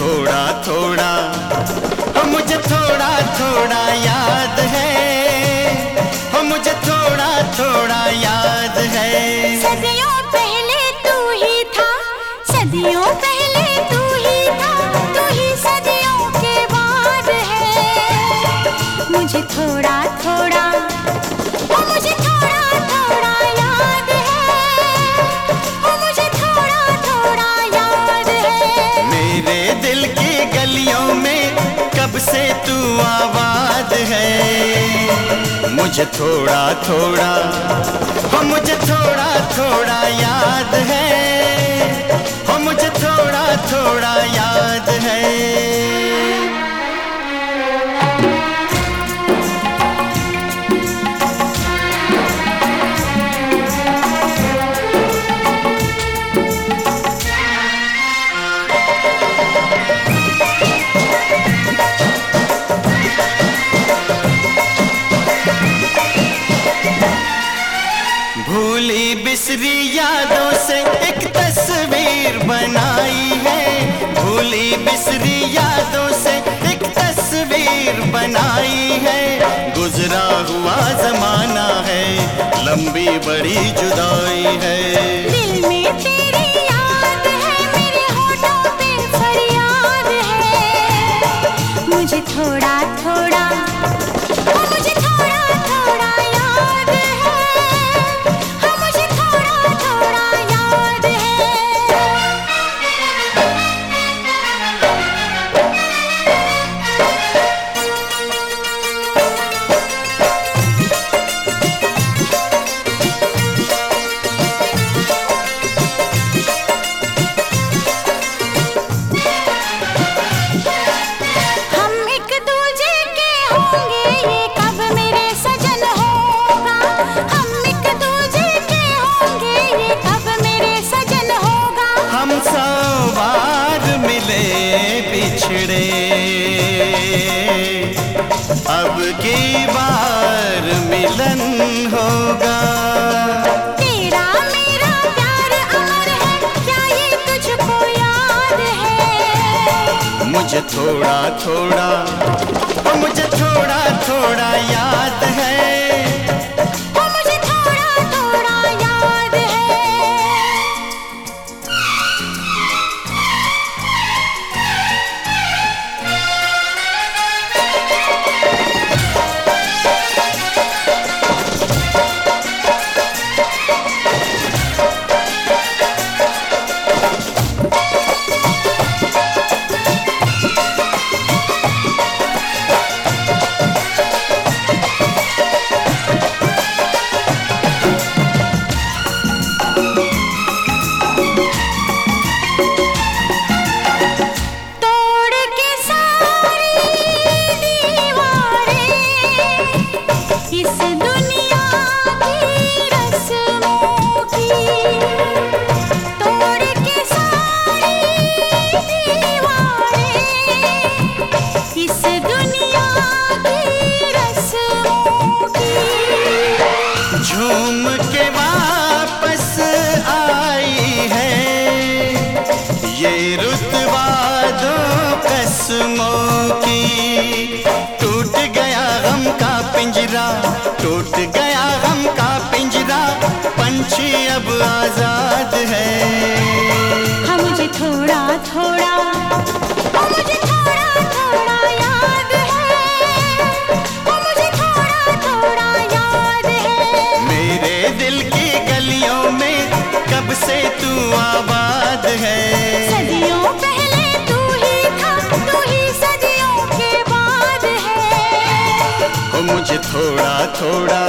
थोड़ा थोड़ा। मुझे थोड़ा थोड़ा, हो मुझे थोड़ा थोड़ा याद है, हो मुझे थोड़ा थोड़ा याद है। भूली बिसरी यादों से एक तस्वीर बनाई है। भूली बिसरी यादों से एक तस्वीर बनाई है। गुजरा हुआ जमाना है, लंबी बड़ी जुदाई है। दिल में रे अब की बार मिलन होगा। तेरा मेरा प्यार अमर है क्या ये तुझको याद है? मुझे थोड़ा थोड़ा मुझे थोड़ा थोड़ा याद है। ये रुतबा दो कसमों की। टूट गया गम का पिंजरा, टूट गया गम का पिंजरा, पंछी अब आज़ाद है। हाँ, हम थोड़ा थोड़ा थोड़ा